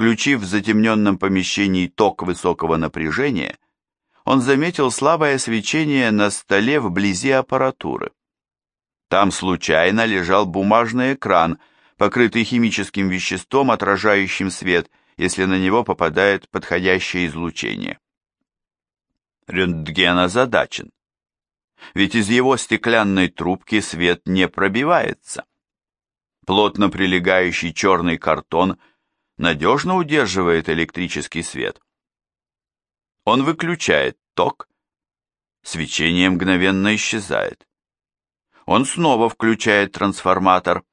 Включив в затемненном помещении ток высокого напряжения, он заметил слабое свечение на столе вблизи аппаратуры. Там случайно лежал бумажный экран, покрытый химическим веществом, отражающим свет, если на него попадает подходящее излучение. Рентген озадачен. Ведь из его стеклянной трубки свет не пробивается. Плотно прилегающий черный картон надежно удерживает электрический свет. Он выключает ток, свечение мгновенно исчезает. Он снова включает трансформатор.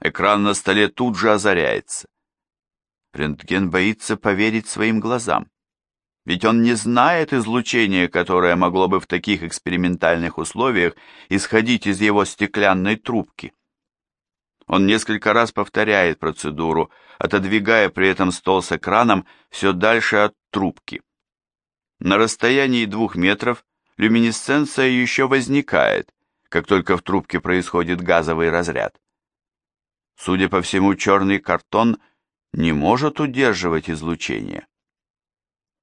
Экран на столе тут же озаряется. Рентген боится поверить своим глазам. Ведь он не знает излучения, которое могло бы в таких экспериментальных условиях исходить из его стеклянной трубки. Он несколько раз повторяет процедуру, отодвигая при этом стол с экраном все дальше от трубки. На расстоянии двух метров люминесценция еще возникает, как только в трубке происходит газовый разряд. Судя по всему, черный картон не может удерживать излучение.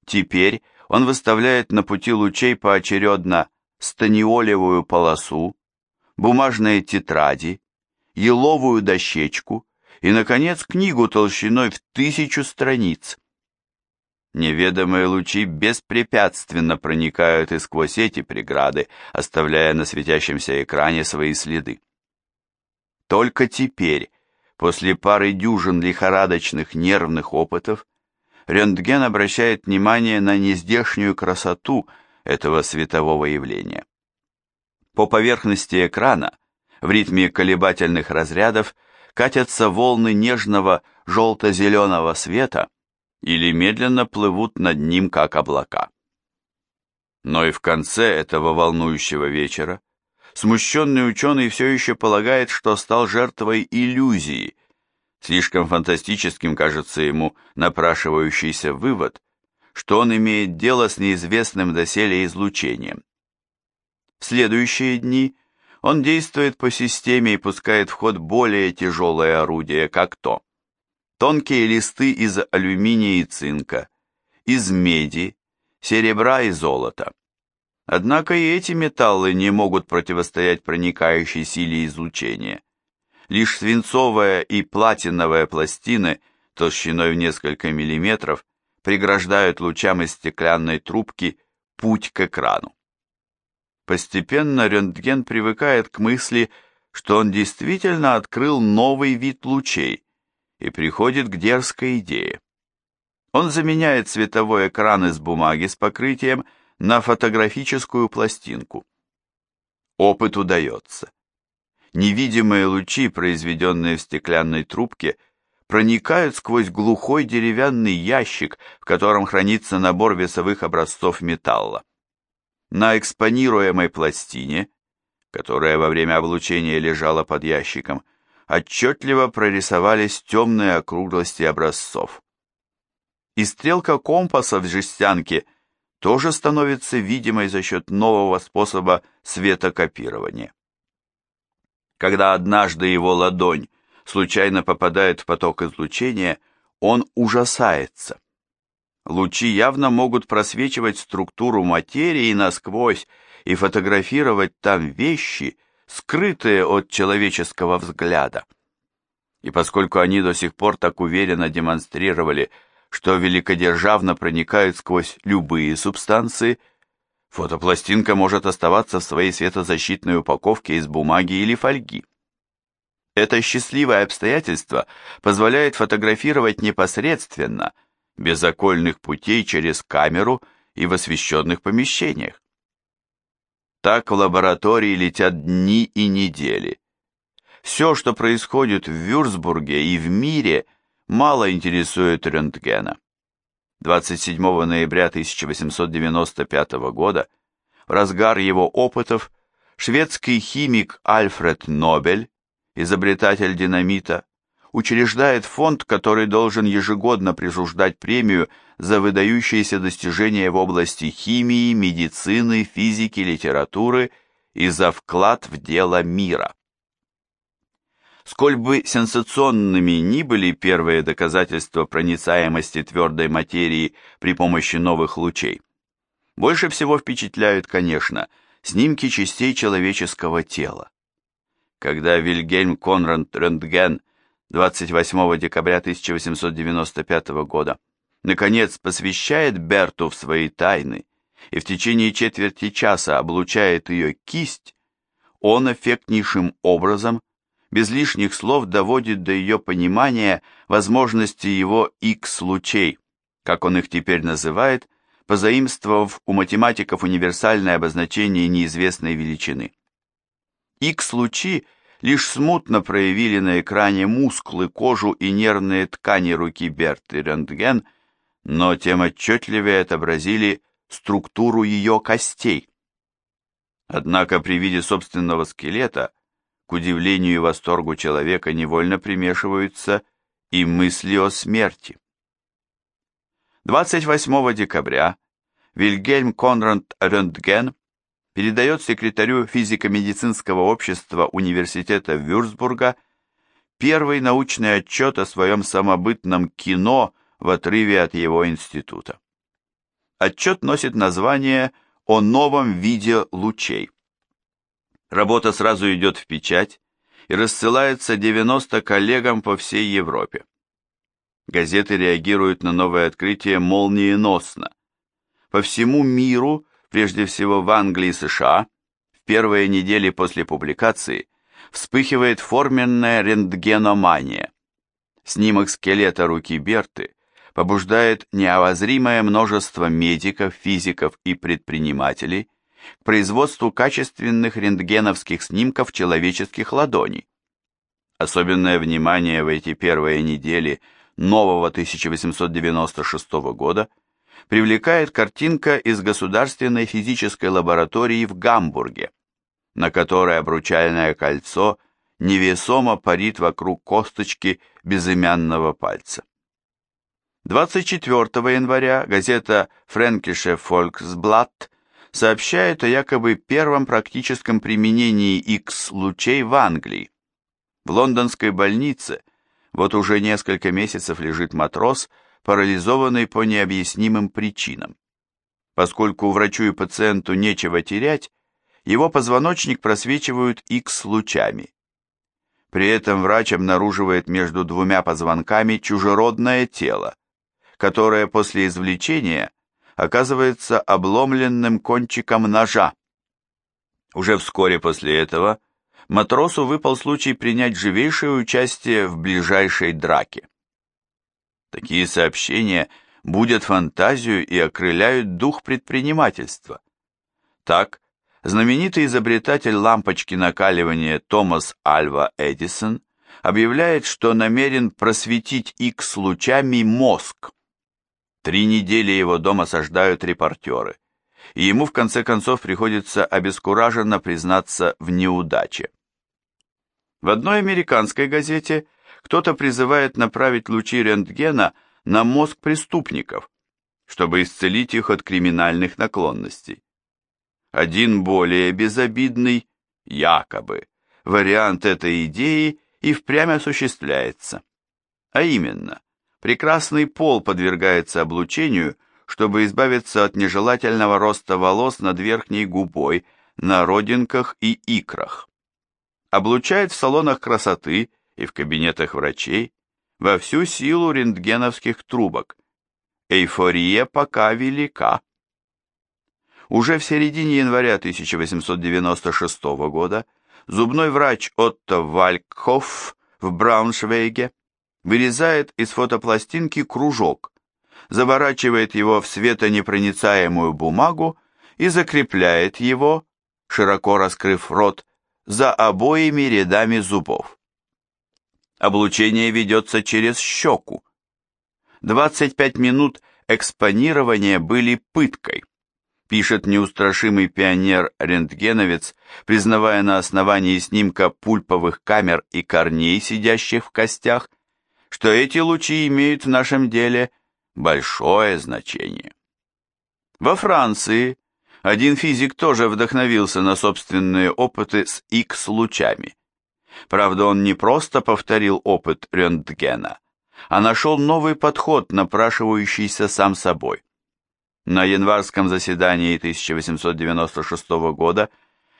Теперь он выставляет на пути лучей поочередно станиолевую полосу, бумажные тетради, еловую дощечку и, наконец, книгу толщиной в тысячу страниц. Неведомые лучи беспрепятственно проникают и сквозь эти преграды, оставляя на светящемся экране свои следы. Только теперь, после пары дюжин лихорадочных нервных опытов, рентген обращает внимание на нездешнюю красоту этого светового явления. По поверхности экрана в ритме колебательных разрядов катятся волны нежного желто-зеленого света, или медленно плывут над ним, как облака. Но и в конце этого волнующего вечера смущенный ученый все еще полагает, что стал жертвой иллюзии. Слишком фантастическим кажется ему напрашивающийся вывод, что он имеет дело с неизвестным доселе излучением. В следующие дни он действует по системе и пускает в ход более тяжелое орудие, как то тонкие листы из алюминия и цинка, из меди, серебра и золота. Однако и эти металлы не могут противостоять проникающей силе излучения. Лишь свинцовая и платиновая пластины толщиной в несколько миллиметров преграждают лучам из стеклянной трубки путь к экрану. Постепенно рентген привыкает к мысли, что он действительно открыл новый вид лучей, и приходит к дерзкой идее. Он заменяет световой экран из бумаги с покрытием на фотографическую пластинку. Опыт удается. Невидимые лучи, произведенные в стеклянной трубке, проникают сквозь глухой деревянный ящик, в котором хранится набор весовых образцов металла. На экспонируемой пластине, которая во время облучения лежала под ящиком, отчетливо прорисовались темные округлости образцов. И стрелка компаса в жестянке тоже становится видимой за счет нового способа светокопирования. Когда однажды его ладонь случайно попадает в поток излучения, он ужасается. Лучи явно могут просвечивать структуру материи насквозь и фотографировать там вещи, скрытые от человеческого взгляда. И поскольку они до сих пор так уверенно демонстрировали, что великодержавно проникают сквозь любые субстанции, фотопластинка может оставаться в своей светозащитной упаковке из бумаги или фольги. Это счастливое обстоятельство позволяет фотографировать непосредственно, без окольных путей через камеру и в освещенных помещениях. Так в лаборатории летят дни и недели. Все, что происходит в Вюрцбурге и в мире, мало интересует рентгена. 27 ноября 1895 года, в разгар его опытов, шведский химик Альфред Нобель, изобретатель динамита, учреждает фонд, который должен ежегодно присуждать премию за выдающиеся достижения в области химии, медицины, физики, литературы и за вклад в дело мира. Сколь бы сенсационными ни были первые доказательства проницаемости твердой материи при помощи новых лучей, больше всего впечатляют, конечно, снимки частей человеческого тела. Когда Вильгельм Конрад Рентген 28 декабря 1895 года наконец посвящает Берту в свои тайны и в течение четверти часа облучает ее кисть, он эффектнейшим образом – без лишних слов доводит до ее понимания возможности его X-лучей, как он их теперь называет, позаимствовав у математиков универсальное обозначение неизвестной величины. X-лучи лишь смутно проявили на экране мускулы, кожу и нервные ткани руки Берты Рентген, но тем отчетливее отобразили структуру ее костей. Однако при виде собственного скелета – к удивлению и восторгу человека невольно примешиваются и мысли о смерти. 28 декабря Вильгельм Конрад Рентген передает секретарю физико-медицинского общества университета Вюрцбурга первый научный отчет о своем самобытном кино в отрыве от его института. Отчет носит название «О новом виде лучей». Работа сразу идет в печать и рассылается 90 коллегам по всей Европе. Газеты реагируют на новое открытие молниеносно. По всему миру, прежде всего в Англии и США, в первые недели после публикации вспыхивает форменная рентгеномания. Снимок скелета руки Берты побуждает необозримое множество медиков, физиков и предпринимателей к производству качественных рентгеновских снимков человеческих ладоней. Особенное внимание в эти первые недели нового 1896 года привлекает картинка из Государственной физической лаборатории в Гамбурге, на которой обручальное кольцо невесомо парит вокруг косточки безымянного пальца. 24 января газета «Фрэнкише Фольксблатт» сообщает о якобы первом практическом применении X-лучей в Англии. В лондонской больнице вот уже несколько месяцев лежит матрос, парализованный по необъяснимым причинам. Поскольку врачу и пациенту нечего терять, его позвоночник просвечивают X-лучами. При этом врач обнаруживает между двумя позвонками чужеродное тело, которое после извлечения оказывается обломленным кончиком ножа. Уже вскоре после этого матросу выпал случай принять живейшее участие в ближайшей драке. Такие сообщения будят фантазию и окрыляют дух предпринимательства. Так, знаменитый изобретатель лампочки накаливания Томас Альва Эдисон объявляет, что намерен просветить X-лучами мозг. Три недели его дом осаждают репортеры, и ему в конце концов приходится обескураженно признаться в неудаче. В одной американской газете кто-то призывает направить лучи рентгена на мозг преступников, чтобы исцелить их от криминальных наклонностей. Один более безобидный, якобы, вариант этой идеи и впрямь осуществляется. А именно, Прекрасный пол подвергается облучению, чтобы избавиться от нежелательного роста волос над верхней губой, на родинках и икрах. Облучает в салонах красоты и в кабинетах врачей во всю силу рентгеновских трубок. Эйфория пока велика. Уже в середине января 1896 года зубной врач Отто Валькхоф в Брауншвейге вырезает из фотопластинки кружок, заворачивает его в светонепроницаемую бумагу и закрепляет его, широко раскрыв рот, за обоими рядами зубов. Облучение ведется через щеку. 25 минут экспонирования были пыткой, пишет неустрашимый пионер-рентгеновец, признавая на основании снимка пульповых камер и корней, сидящих в костях, что эти лучи имеют в нашем деле большое значение. Во Франции один физик тоже вдохновился на собственные опыты с X-лучами. Правда, он не просто повторил опыт рентгена, а нашел новый подход, напрашивающийся сам собой. На январском заседании 1896 года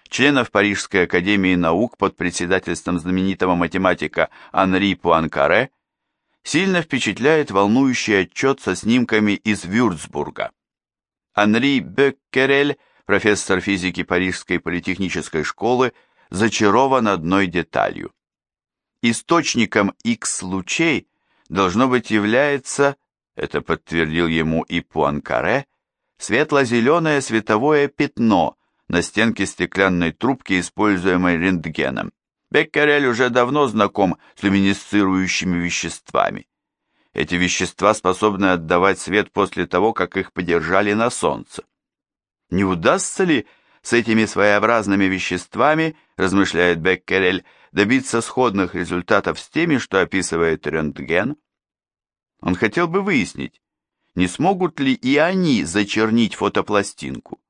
членов Парижской академии наук под председательством знаменитого математика Анри Пуанкаре сильно впечатляет волнующий отчет со снимками из Вюрцбурга. Анри Беккерель, профессор физики Парижской политехнической школы, зачарован одной деталью. Источником X-лучей должно быть является, это подтвердил ему и Пуанкаре, светло-зеленое световое пятно на стенке стеклянной трубки, используемой рентгеном. Беккерель уже давно знаком с люминесцирующими веществами. Эти вещества способны отдавать свет после того, как их подержали на солнце. Не удастся ли с этими своеобразными веществами, размышляет Беккерель, добиться сходных результатов с теми, что описывает рентген? Он хотел бы выяснить, не смогут ли и они зачернить фотопластинку.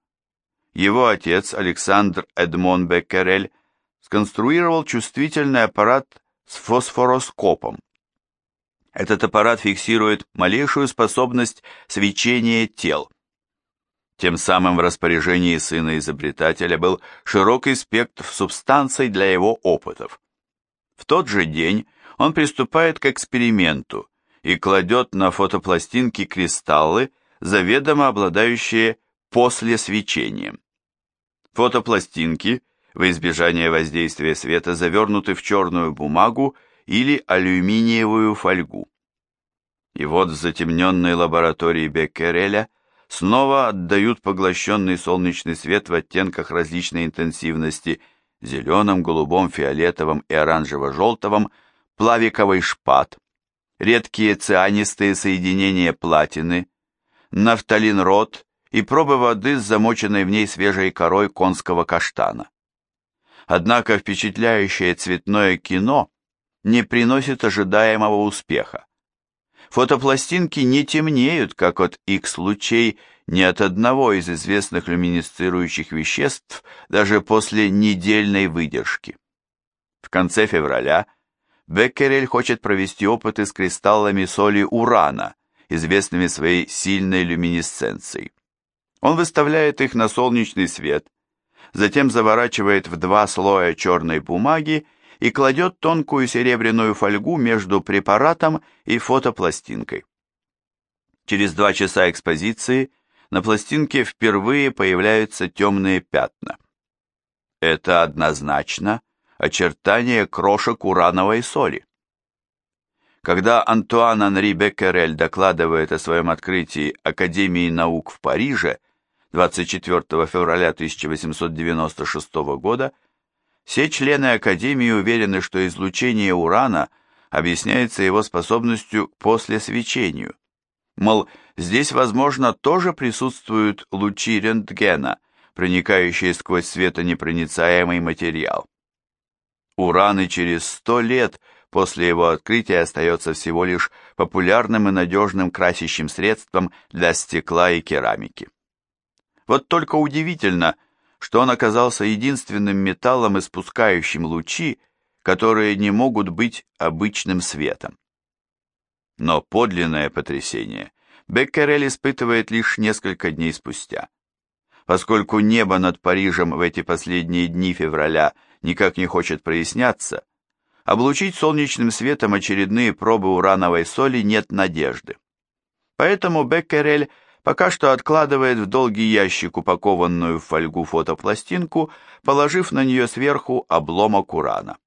Его отец, Александр Эдмон Беккерель, сконструировал чувствительный аппарат с фосфороскопом. Этот аппарат фиксирует малейшую способность свечения тел. Тем самым в распоряжении сына изобретателя был широкий спектр субстанций для его опытов. В тот же день он приступает к эксперименту и кладет на фотопластинки кристаллы, заведомо обладающие после свечением. Фотопластинки, во избежание воздействия света, завернуты в черную бумагу или алюминиевую фольгу. И вот в затемненной лаборатории Беккереля снова отдают поглощенный солнечный свет в оттенках различной интенсивности зеленом, голубом, фиолетовом и оранжево-желтовом плавиковый шпат, редкие цианистые соединения платины, нафталин-род и пробы воды с замоченной в ней свежей корой конского каштана. Однако впечатляющее цветное кино не приносит ожидаемого успеха. Фотопластинки не темнеют, как от X-лучей, ни от одного из известных люминесцирующих веществ даже после недельной выдержки. В конце февраля Беккерель хочет провести опыты с кристаллами соли урана, известными своей сильной люминесценцией. Он выставляет их на солнечный свет, затем заворачивает в два слоя черной бумаги и кладет тонкую серебряную фольгу между препаратом и фотопластинкой. Через два часа экспозиции на пластинке впервые появляются темные пятна. Это однозначно очертания крошек урановой соли. Когда Антуан Анри Беккерель докладывает о своем открытии Академии наук в Париже 24 февраля 1896 года, все члены Академии уверены, что излучение урана объясняется его способностью к послесвечению. Мол, здесь, возможно, тоже присутствуют лучи рентгена, проникающие сквозь светонепроницаемый материал. Уран и через сто лет после его открытия остается всего лишь популярным и надежным красящим средством для стекла и керамики. Вот только удивительно, что он оказался единственным металлом, испускающим лучи, которые не могут быть обычным светом. Но подлинное потрясение Беккерель испытывает лишь несколько дней спустя. Поскольку небо над Парижем в эти последние дни февраля никак не хочет проясняться, облучить солнечным светом очередные пробы урановой соли нет надежды. Поэтому Беккерель пока что откладывает в долгий ящик упакованную в фольгу фотопластинку, положив на нее сверху обломок урана.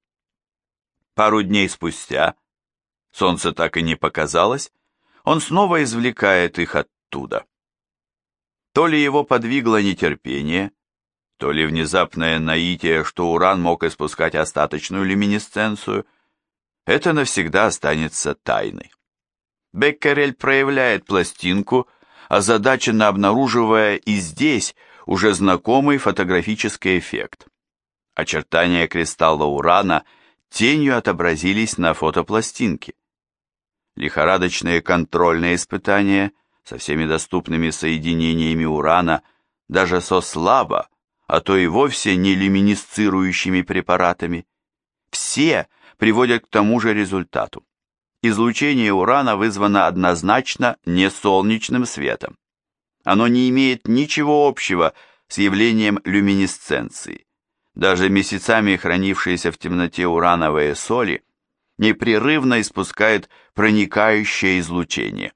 Пару дней спустя, солнце так и не показалось, он снова извлекает их оттуда. То ли его подвигло нетерпение, то ли внезапное наитие, что уран мог испускать остаточную люминесценцию, это навсегда останется тайной. Беккерель проявляет пластинку, озадаченно обнаруживая и здесь уже знакомый фотографический эффект. Очертания кристалла урана тенью отобразились на фотопластинке. Лихорадочные контрольные испытания со всеми доступными соединениями урана, даже со слабо, а то и вовсе не люминесцирующими препаратами, все приводят к тому же результату. Излучение урана вызвано однозначно не солнечным светом. Оно не имеет ничего общего с явлением люминесценции. Даже месяцами хранившиеся в темноте урановые соли непрерывно испускают проникающее излучение.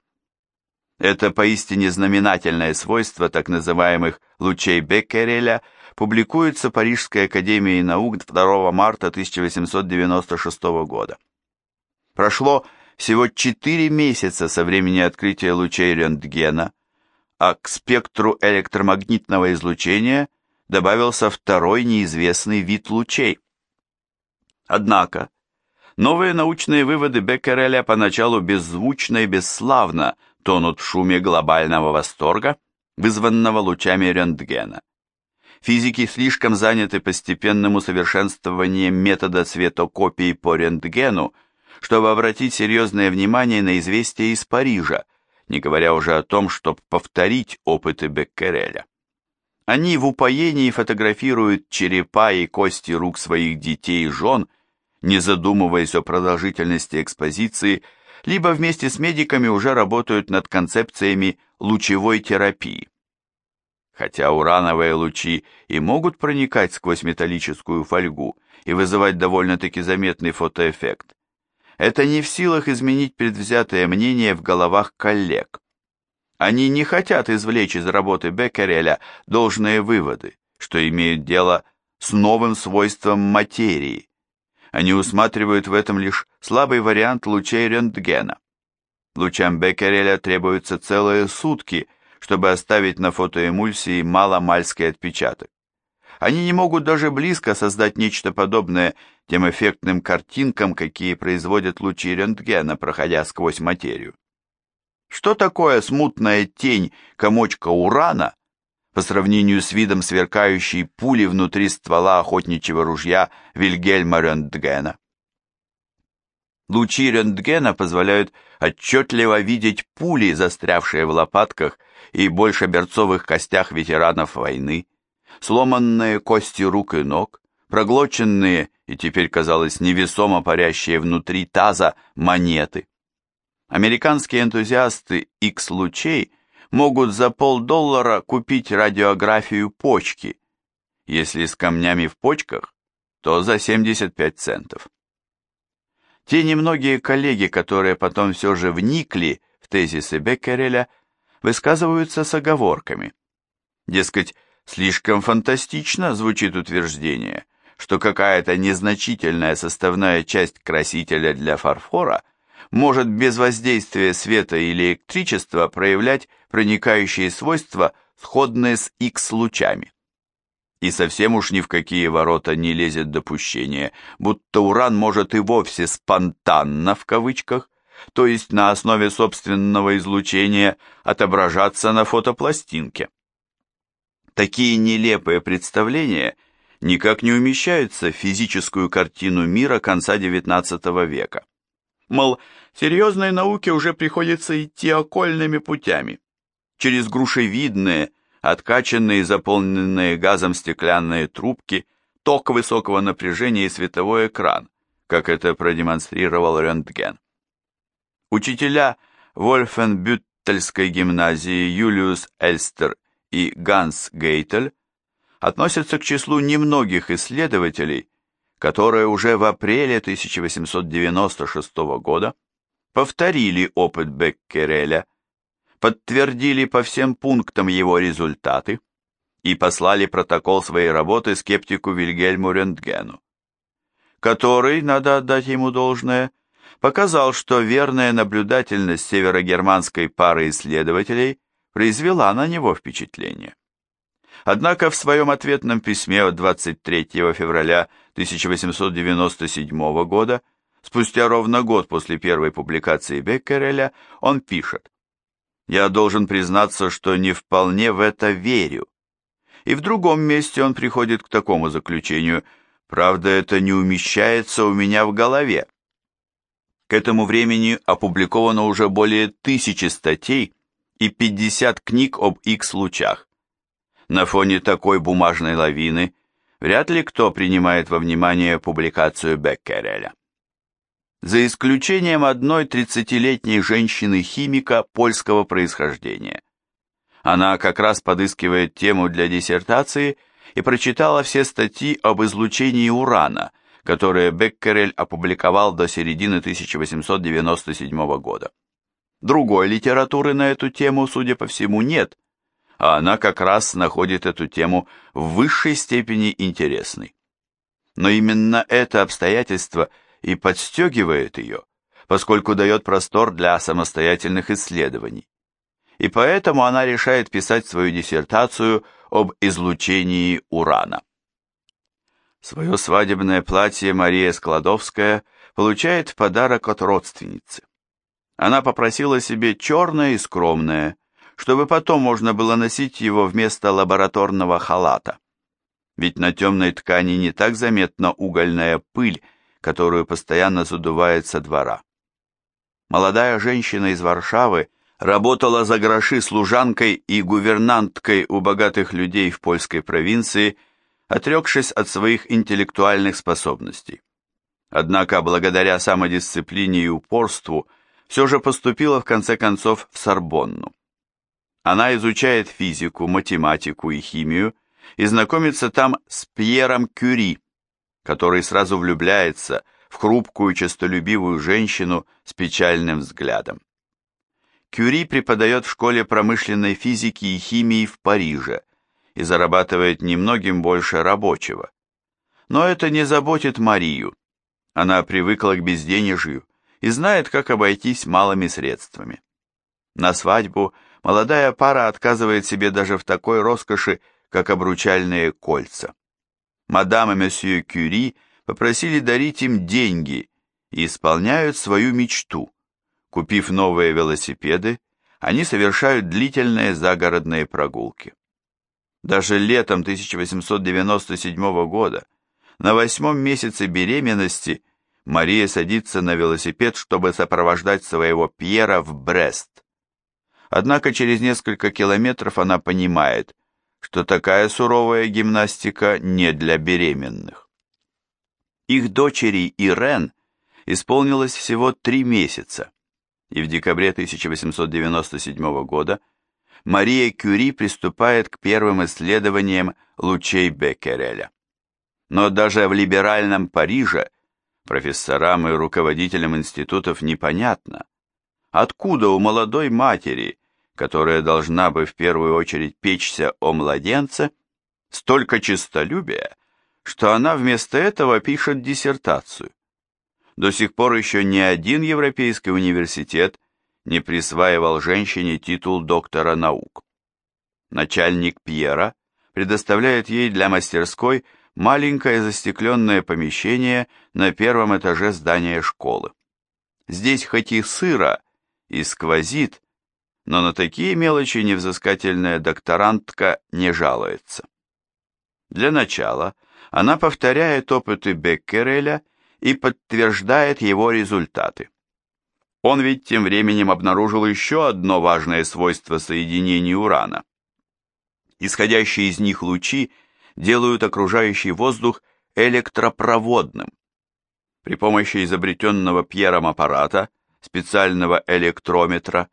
Это поистине знаменательное свойство так называемых лучей Беккереля публикуется Парижской академией наук 2 марта 1896 года. Прошло всего 4 месяца со времени открытия лучей рентгена, а к спектру электромагнитного излучения добавился второй неизвестный вид лучей. Однако, новые научные выводы Беккереля поначалу беззвучно и бесславно тонут в шуме глобального восторга, вызванного лучами рентгена. Физики слишком заняты постепенным усовершенствованием метода цветокопии по рентгену, чтобы обратить серьезное внимание на известия из Парижа, не говоря уже о том, чтобы повторить опыты Беккереля. Они в упоении фотографируют черепа и кости рук своих детей и жен, не задумываясь о продолжительности экспозиции, либо вместе с медиками уже работают над концепциями лучевой терапии. Хотя урановые лучи и могут проникать сквозь металлическую фольгу и вызывать довольно-таки заметный фотоэффект, это не в силах изменить предвзятое мнение в головах коллег. Они не хотят извлечь из работы Беккереля должные выводы, что имеют дело с новым свойством материи. Они усматривают в этом лишь слабый вариант лучей рентгена. Лучам Беккереля требуются целые сутки – чтобы оставить на фотоэмульсии маломальский отпечаток. Они не могут даже близко создать нечто подобное тем эффектным картинкам, какие производят лучи рентгена, проходя сквозь материю. Что такое смутная тень комочка урана по сравнению с видом сверкающей пули внутри ствола охотничьего ружья Вильгельма Рентгена? Лучи рентгена позволяют отчетливо видеть пули, застрявшие в лопатках и большеберцовых костях ветеранов войны, сломанные кости рук и ног, проглоченные и теперь, казалось, невесомо парящие внутри таза монеты. Американские энтузиасты X-лучей могут за полдоллара купить радиографию почки, если с камнями в почках, то за 75 центов. Те немногие коллеги, которые потом все же вникли в тезисы Беккереля, высказываются с оговорками. Дескать, слишком фантастично звучит утверждение, что какая-то незначительная составная часть красителя для фарфора может без воздействия света или электричества проявлять проникающие свойства, сходные с X-лучами. И совсем уж ни в какие ворота не лезет допущение, будто уран может и вовсе «спонтанно» в кавычках то есть на основе собственного излучения, отображаться на фотопластинке. Такие нелепые представления никак не умещаются в физическую картину мира конца XIX века. Мол, серьезной науке уже приходится идти окольными путями, через грушевидные, откачанные и заполненные газом стеклянные трубки, ток высокого напряжения и световой экран, как это продемонстрировал рентген. Учителя Вольфенбюттельской гимназии Юлиус Эльстер и Ганс Гейтель относятся к числу немногих исследователей, которые уже в апреле 1896 года повторили опыт Беккереля, подтвердили по всем пунктам его результаты и послали протокол своей работы скептику Вильгельму Рентгену, который, надо отдать ему должное, показал, что верная наблюдательность северогерманской пары исследователей произвела на него впечатление. Однако в своем ответном письме от 23 февраля 1897 года, спустя ровно год после первой публикации Беккереля, он пишет «Я должен признаться, что не вполне в это верю». И в другом месте он приходит к такому заключению «Правда, это не умещается у меня в голове». К этому времени опубликовано уже более тысячи статей и 50 книг об X-лучах. На фоне такой бумажной лавины вряд ли кто принимает во внимание публикацию Беккереля. За исключением одной 30-летней женщины-химика польского происхождения. Она как раз подыскивает тему для диссертации и прочитала все статьи об излучении урана, которые Беккерель опубликовал до середины 1897 года. Другой литературы на эту тему, судя по всему, нет, а она как раз находит эту тему в высшей степени интересной. Но именно это обстоятельство и подстегивает ее, поскольку дает простор для самостоятельных исследований. И поэтому она решает писать свою диссертацию об излучении урана. Свое свадебное платье Мария Складовская получает в подарок от родственницы. Она попросила себе черное и скромное, чтобы потом можно было носить его вместо лабораторного халата. Ведь на темной ткани не так заметна угольная пыль, которую постоянно задувает со двора. Молодая женщина из Варшавы работала за гроши служанкой и гувернанткой у богатых людей в польской провинции, отрекшись от своих интеллектуальных способностей. Однако, благодаря самодисциплине и упорству, все же поступила в конце концов в Сорбонну. Она изучает физику, математику и химию и знакомится там с Пьером Кюри, который сразу влюбляется в хрупкую, честолюбивую женщину с печальным взглядом. Кюри преподает в школе промышленной физики и химии в Париже и зарабатывает немногим больше рабочего. Но это не заботит Марию. Она привыкла к безденежью и знает, как обойтись малыми средствами. На свадьбу молодая пара отказывает себе даже в такой роскоши, как обручальные кольца. Мадам и месье Кюри попросили дарить им деньги и исполняют свою мечту. Купив новые велосипеды, они совершают длительные загородные прогулки. Даже летом 1897 года, на восьмом месяце беременности, Мария садится на велосипед, чтобы сопровождать своего Пьера в Брест. Однако через несколько километров она понимает, что такая суровая гимнастика не для беременных. Их дочери Ирен исполнилось всего три месяца, и в декабре 1897 года Мария Кюри приступает к первым исследованиям лучей Беккереля. Но даже в либеральном Париже – Профессорам и руководителям институтов непонятно, откуда у молодой матери, которая должна бы в первую очередь печься о младенце, столько честолюбия, что она вместо этого пишет диссертацию. До сих пор еще ни один европейский университет не присваивал женщине титул доктора наук. Начальник Пьера предоставляет ей для мастерской маленькое застекленное помещение на первом этаже здания школы. Здесь хоть и сыро, и сквозит, но на такие мелочи невзыскательная докторантка не жалуется. Для начала она повторяет опыты Беккереля и подтверждает его результаты. Он ведь тем временем обнаружил еще одно важное свойство соединений урана. Исходящие из них лучи делают окружающий воздух электропроводным. При помощи изобретенного Пьером аппарата, специального электрометра,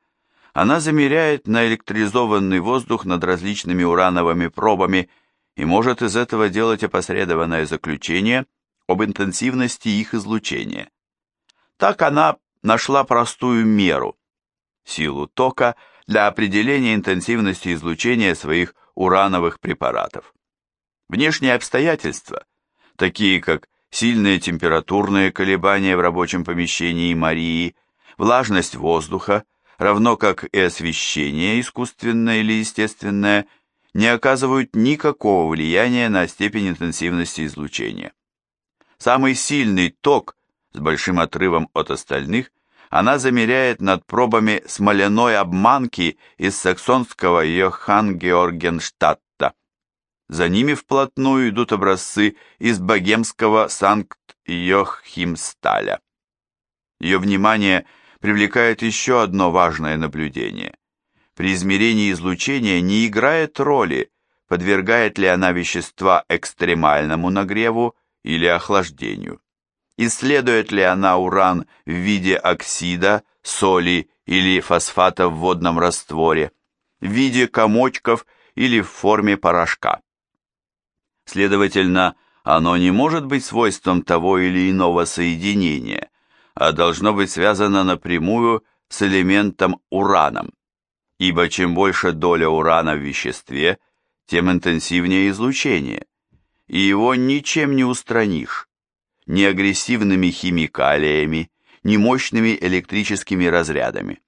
она замеряет наэлектризованный воздух над различными урановыми пробами и может из этого делать опосредованное заключение об интенсивности их излучения. Так она нашла простую меру – силу тока для определения интенсивности излучения своих урановых препаратов. Внешние обстоятельства, такие как сильные температурные колебания в рабочем помещении Марии, влажность воздуха, равно как и освещение, искусственное или естественное, не оказывают никакого влияния на степень интенсивности излучения. Самый сильный ток, с большим отрывом от остальных, она замеряет над пробами смоляной обманки из саксонского Йохан-Георгенштадта. За ними вплотную идут образцы из богемского Санкт-Йохимсталя. Ее внимание привлекает еще одно важное наблюдение. При измерении излучения не играет роли, подвергает ли она вещества экстремальному нагреву или охлаждению. Исследует ли она уран в виде оксида, соли или фосфата в водном растворе, в виде комочков или в форме порошка. Следовательно, оно не может быть свойством того или иного соединения, а должно быть связано напрямую с элементом ураном, ибо чем больше доля урана в веществе, тем интенсивнее излучение, и его ничем не устранишь, ни агрессивными химикалиями, ни мощными электрическими разрядами.